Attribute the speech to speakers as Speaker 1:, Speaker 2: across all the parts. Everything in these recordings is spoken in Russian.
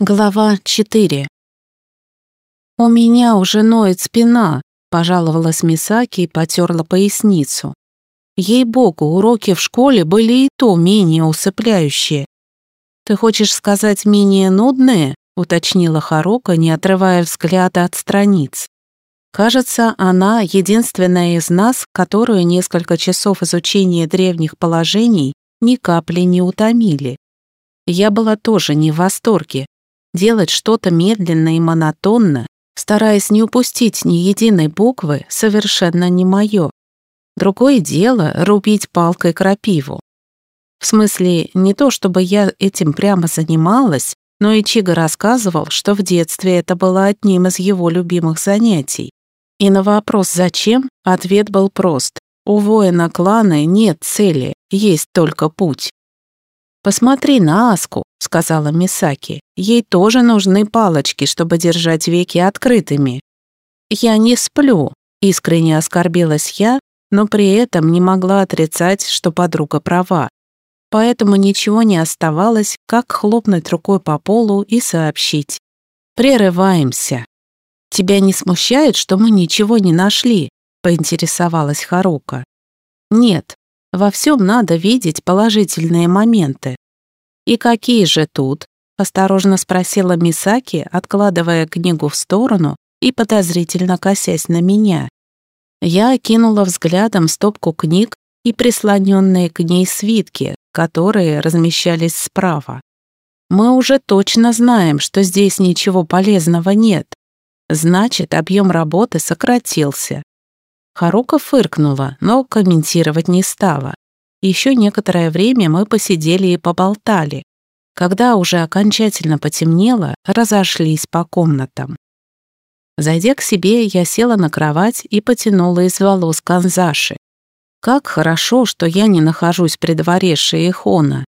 Speaker 1: Глава 4 «У меня уже ноет спина», — пожаловалась Мисаки и потерла поясницу. Ей-богу, уроки в школе были и то менее усыпляющие. «Ты хочешь сказать менее нудные?» — уточнила Харука, не отрывая взгляда от страниц. Кажется, она единственная из нас, которую несколько часов изучения древних положений ни капли не утомили. Я была тоже не в восторге, Делать что-то медленно и монотонно, стараясь не упустить ни единой буквы, совершенно не мое. Другое дело — рубить палкой крапиву. В смысле, не то чтобы я этим прямо занималась, но Ичиго рассказывал, что в детстве это было одним из его любимых занятий. И на вопрос «зачем?» ответ был прост. У воина клана нет цели, есть только путь. «Посмотри на Аску», — сказала Мисаки. «Ей тоже нужны палочки, чтобы держать веки открытыми». «Я не сплю», — искренне оскорбилась я, но при этом не могла отрицать, что подруга права. Поэтому ничего не оставалось, как хлопнуть рукой по полу и сообщить. «Прерываемся». «Тебя не смущает, что мы ничего не нашли?» — поинтересовалась Харука. «Нет, во всем надо видеть положительные моменты. «И какие же тут?» — осторожно спросила Мисаки, откладывая книгу в сторону и подозрительно косясь на меня. Я окинула взглядом стопку книг и прислоненные к ней свитки, которые размещались справа. Мы уже точно знаем, что здесь ничего полезного нет. Значит, объем работы сократился. Харука фыркнула, но комментировать не стала. Еще некоторое время мы посидели и поболтали. Когда уже окончательно потемнело, разошлись по комнатам. Зайдя к себе, я села на кровать и потянула из волос канзаши. Как хорошо, что я не нахожусь при дворе Шейхона.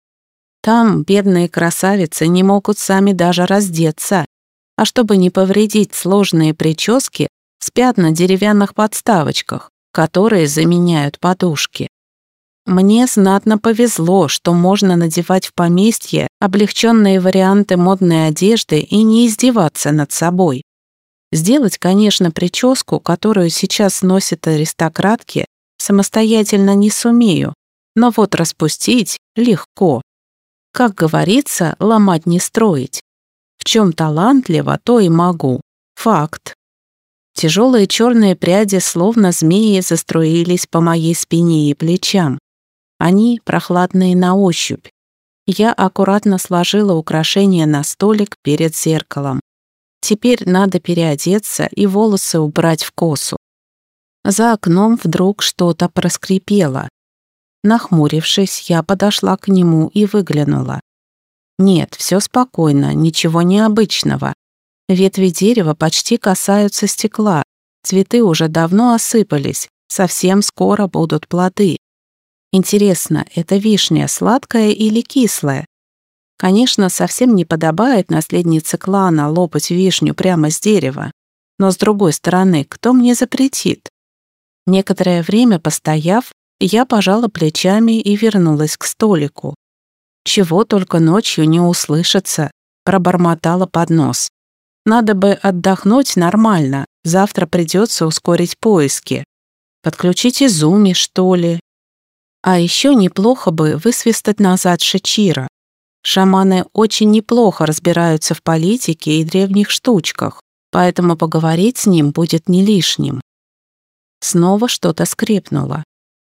Speaker 1: Там бедные красавицы не могут сами даже раздеться, а чтобы не повредить сложные прически, спят на деревянных подставочках, которые заменяют подушки. Мне знатно повезло, что можно надевать в поместье облегченные варианты модной одежды и не издеваться над собой. Сделать, конечно, прическу, которую сейчас носят аристократки, самостоятельно не сумею, но вот распустить легко. Как говорится, ломать не строить. В чем талантливо, то и могу. Факт. Тяжелые черные пряди, словно змеи, заструились по моей спине и плечам. Они прохладные на ощупь. Я аккуратно сложила украшения на столик перед зеркалом. Теперь надо переодеться и волосы убрать в косу. За окном вдруг что-то проскрипело. Нахмурившись, я подошла к нему и выглянула. Нет, все спокойно, ничего необычного. Ветви дерева почти касаются стекла, цветы уже давно осыпались, совсем скоро будут плоды. Интересно, это вишня сладкая или кислая? Конечно, совсем не подобает наследнице клана лопать вишню прямо с дерева. Но с другой стороны, кто мне запретит? Некоторое время постояв, я пожала плечами и вернулась к столику. Чего только ночью не услышится, пробормотала под нос. Надо бы отдохнуть нормально, завтра придется ускорить поиски. Подключить Изуми, что ли? А еще неплохо бы высвистать назад Шичира. Шаманы очень неплохо разбираются в политике и древних штучках, поэтому поговорить с ним будет не лишним. Снова что-то скрипнуло.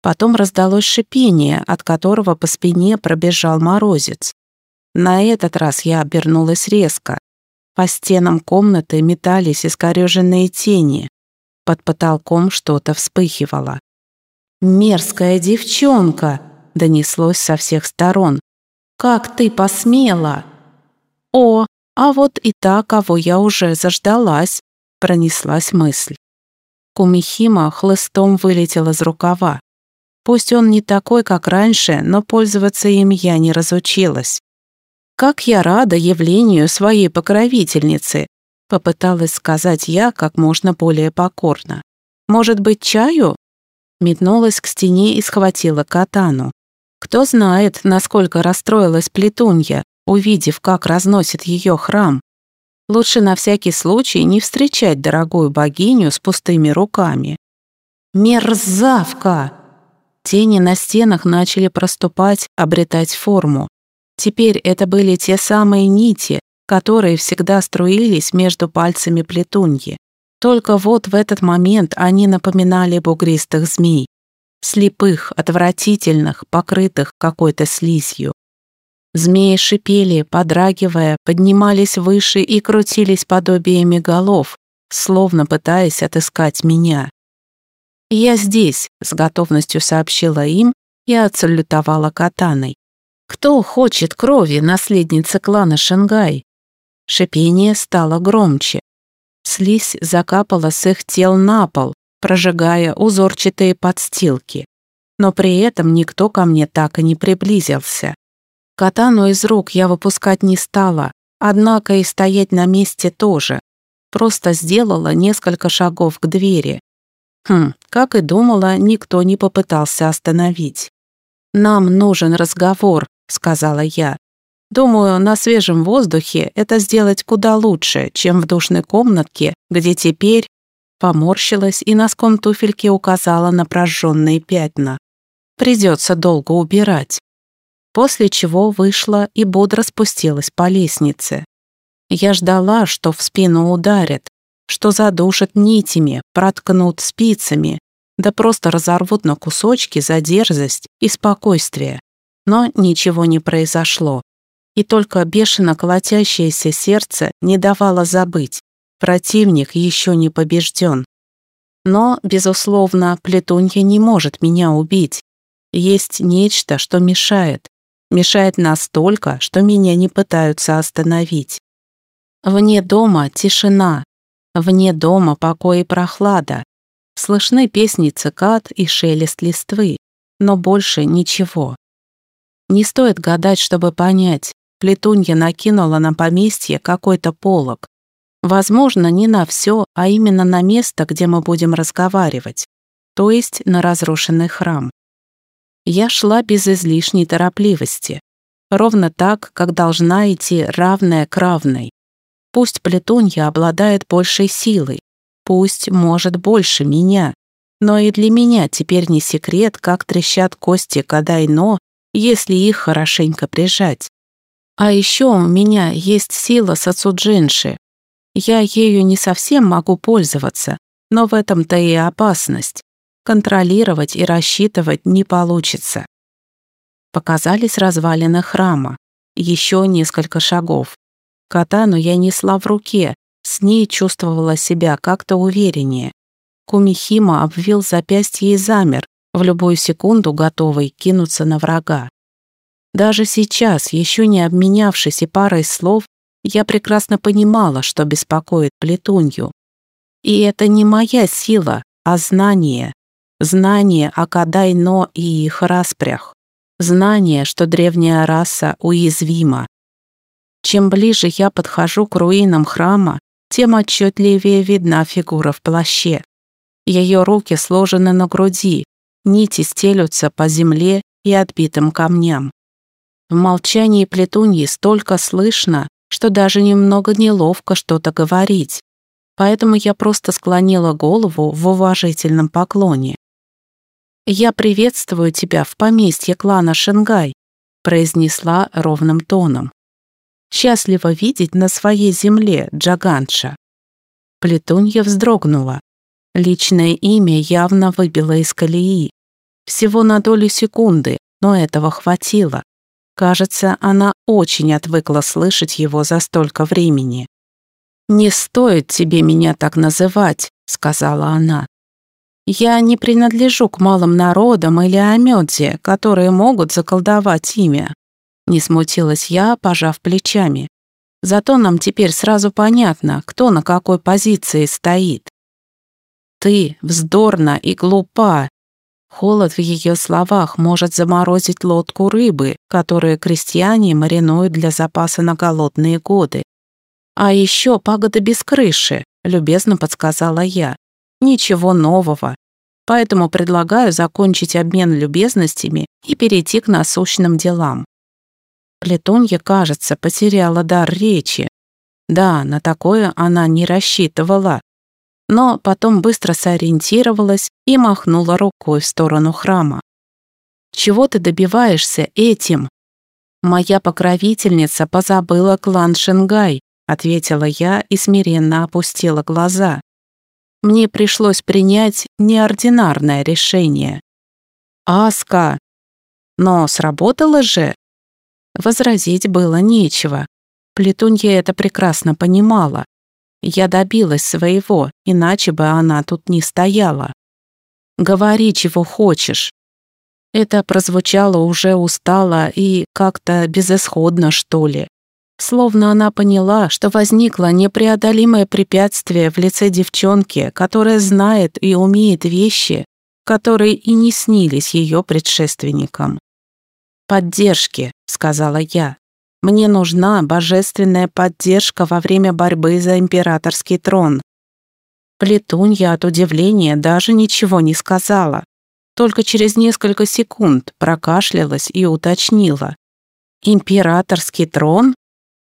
Speaker 1: Потом раздалось шипение, от которого по спине пробежал морозец. На этот раз я обернулась резко. По стенам комнаты метались искореженные тени. Под потолком что-то вспыхивало. «Мерзкая девчонка!» — донеслось со всех сторон. «Как ты посмела?» «О, а вот и та, кого я уже заждалась!» — пронеслась мысль. Кумихима хлыстом вылетел из рукава. Пусть он не такой, как раньше, но пользоваться им я не разучилась. «Как я рада явлению своей покровительницы!» Попыталась сказать я как можно более покорно. «Может быть, чаю?» Метнулась к стене и схватила катану. Кто знает, насколько расстроилась плетунья, увидев, как разносит ее храм. Лучше на всякий случай не встречать дорогую богиню с пустыми руками. Мерзавка! Тени на стенах начали проступать, обретать форму. Теперь это были те самые нити, которые всегда струились между пальцами плетуньи. Только вот в этот момент они напоминали бугристых змей. Слепых, отвратительных, покрытых какой-то слизью. Змеи шипели, подрагивая, поднимались выше и крутились подобиями голов, словно пытаясь отыскать меня. «Я здесь», — с готовностью сообщила им и отсалютовала катаной. «Кто хочет крови наследницы клана Шангай?» Шипение стало громче. Слизь закапала с их тел на пол, прожигая узорчатые подстилки. Но при этом никто ко мне так и не приблизился. Катану из рук я выпускать не стала, однако и стоять на месте тоже. Просто сделала несколько шагов к двери. Хм, как и думала, никто не попытался остановить. «Нам нужен разговор», — сказала я. «Думаю, на свежем воздухе это сделать куда лучше, чем в душной комнатке, где теперь...» Поморщилась и носком туфельки указала на прожженные пятна. «Придется долго убирать» после чего вышла и бодро спустилась по лестнице. Я ждала, что в спину ударят, что задушат нитями, проткнут спицами, да просто разорвут на кусочки за дерзость и спокойствие. Но ничего не произошло. И только бешено колотящееся сердце не давало забыть. Противник еще не побежден. Но, безусловно, плетунья не может меня убить. Есть нечто, что мешает, мешает настолько, что меня не пытаются остановить. Вне дома тишина, вне дома покой и прохлада. Слышны песни цикад и шелест листвы, но больше ничего. Не стоит гадать, чтобы понять, плетунья накинула на поместье какой-то полог. Возможно, не на все, а именно на место, где мы будем разговаривать, то есть на разрушенный храм. Я шла без излишней торопливости, ровно так, как должна идти равная к равной. Пусть плетунья обладает большей силой, пусть может больше меня, но и для меня теперь не секрет, как трещат кости Кадайно, если их хорошенько прижать. А еще у меня есть сила Сацуджинши. Я ею не совсем могу пользоваться, но в этом-то и опасность. Контролировать и рассчитывать не получится. Показались развалины храма. Еще несколько шагов. Катану я несла в руке, с ней чувствовала себя как-то увереннее. Кумихима обвил запястье и замер, в любую секунду готовый кинуться на врага. Даже сейчас, еще не обменявшись и парой слов, я прекрасно понимала, что беспокоит плетунью. И это не моя сила, а знание знание о Кадайно и их распрях, знание, что древняя раса уязвима. Чем ближе я подхожу к руинам храма, тем отчетливее видна фигура в плаще. Ее руки сложены на груди, нити стелются по земле и отбитым камням. В молчании плетуньи столько слышно, что даже немного неловко что-то говорить, поэтому я просто склонила голову в уважительном поклоне. «Я приветствую тебя в поместье клана Шенгай», произнесла ровным тоном. «Счастливо видеть на своей земле, Джаганша». Плетунья вздрогнула. Личное имя явно выбило из колеи. Всего на долю секунды, но этого хватило. Кажется, она очень отвыкла слышать его за столько времени. «Не стоит тебе меня так называть», — сказала она. Я не принадлежу к малым народам или Амёдзе, которые могут заколдовать имя. Не смутилась я, пожав плечами. Зато нам теперь сразу понятно, кто на какой позиции стоит. Ты вздорна и глупа. Холод в ее словах может заморозить лодку рыбы, которую крестьяне маринуют для запаса на голодные годы. А еще пагода без крыши, любезно подсказала я. Ничего нового. Поэтому предлагаю закончить обмен любезностями и перейти к насущным делам. Плетонья, кажется, потеряла дар речи. Да, на такое она не рассчитывала. Но потом быстро сориентировалась и махнула рукой в сторону храма. «Чего ты добиваешься этим?» «Моя покровительница позабыла клан Шенгай», ответила я и смиренно опустила глаза. Мне пришлось принять неординарное решение. «Аска!» «Но сработало же!» Возразить было нечего. Плетунья это прекрасно понимала. Я добилась своего, иначе бы она тут не стояла. «Говори, чего хочешь». Это прозвучало уже устало и как-то безысходно, что ли. Словно она поняла, что возникло непреодолимое препятствие в лице девчонки, которая знает и умеет вещи, которые и не снились ее предшественникам. «Поддержки», — сказала я. Мне нужна божественная поддержка во время борьбы за императорский трон. Плетунья от удивления даже ничего не сказала. Только через несколько секунд прокашлялась и уточнила. «Императорский трон?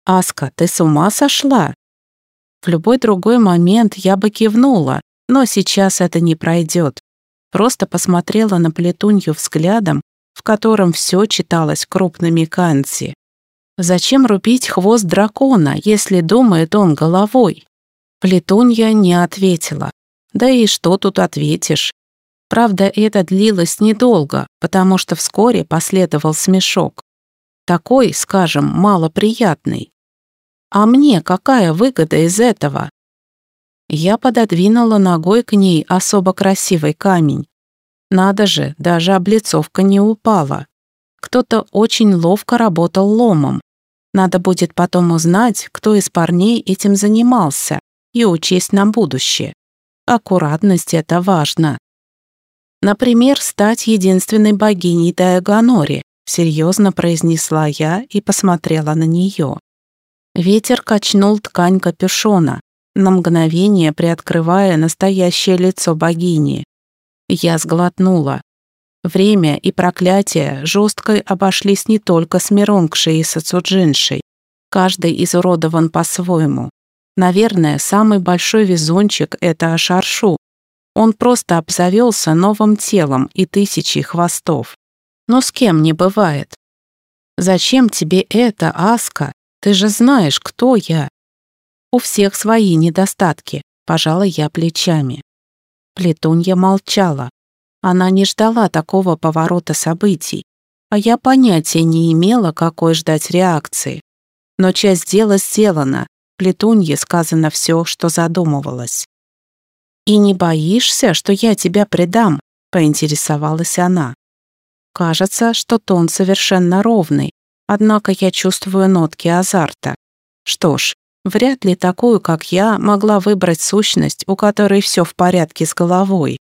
Speaker 1: Аска, ты с ума сошла?» В любой другой момент я бы кивнула, но сейчас это не пройдет. Просто посмотрела на Плетунью взглядом, в котором все читалось крупными канци. Зачем рубить хвост дракона, если думает он головой? Плетунья не ответила. Да и что тут ответишь? Правда, это длилось недолго, потому что вскоре последовал смешок. Такой, скажем, малоприятный. А мне какая выгода из этого? Я пододвинула ногой к ней особо красивый камень. Надо же, даже облицовка не упала. Кто-то очень ловко работал ломом. Надо будет потом узнать, кто из парней этим занимался, и учесть на будущее. Аккуратность — это важно. Например, стать единственной богиней Дайагонори, серьезно произнесла я и посмотрела на нее. Ветер качнул ткань капюшона, на мгновение приоткрывая настоящее лицо богини. Я сглотнула. Время и проклятие жестко обошлись не только с Миронгшей и Сацуджиншей. Каждый изуродован по-своему. Наверное, самый большой везунчик — это Ашаршу. Он просто обзавелся новым телом и тысячей хвостов. Но с кем не бывает. «Зачем тебе это, Аска? Ты же знаешь, кто я». «У всех свои недостатки», — пожала я плечами. Плетунья молчала. Она не ждала такого поворота событий, а я понятия не имела, какой ждать реакции. Но часть дела сделана, Плетунье сказано все, что задумывалось. «И не боишься, что я тебя предам?» — поинтересовалась она. Кажется, что тон совершенно ровный, однако я чувствую нотки азарта. Что ж, вряд ли такую, как я, могла выбрать сущность, у которой все в порядке с головой.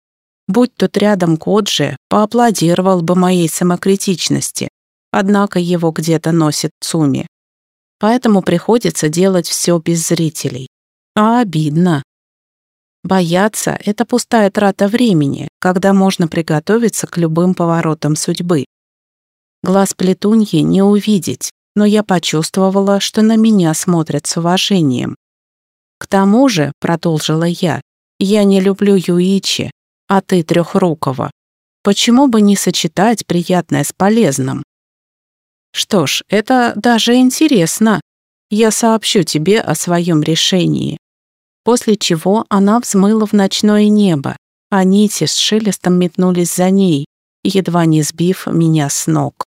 Speaker 1: Будь тут рядом Коджи, поаплодировал бы моей самокритичности. Однако его где-то носит Цуми. Поэтому приходится делать все без зрителей. А обидно. Бояться — это пустая трата времени, когда можно приготовиться к любым поворотам судьбы. Глаз плетуньи не увидеть, но я почувствовала, что на меня смотрят с уважением. К тому же, продолжила я, я не люблю Юичи, а ты трехрукого. Почему бы не сочетать приятное с полезным? Что ж, это даже интересно. Я сообщу тебе о своем решении. После чего она взмыла в ночное небо, а нити с шелестом метнулись за ней, едва не сбив меня с ног.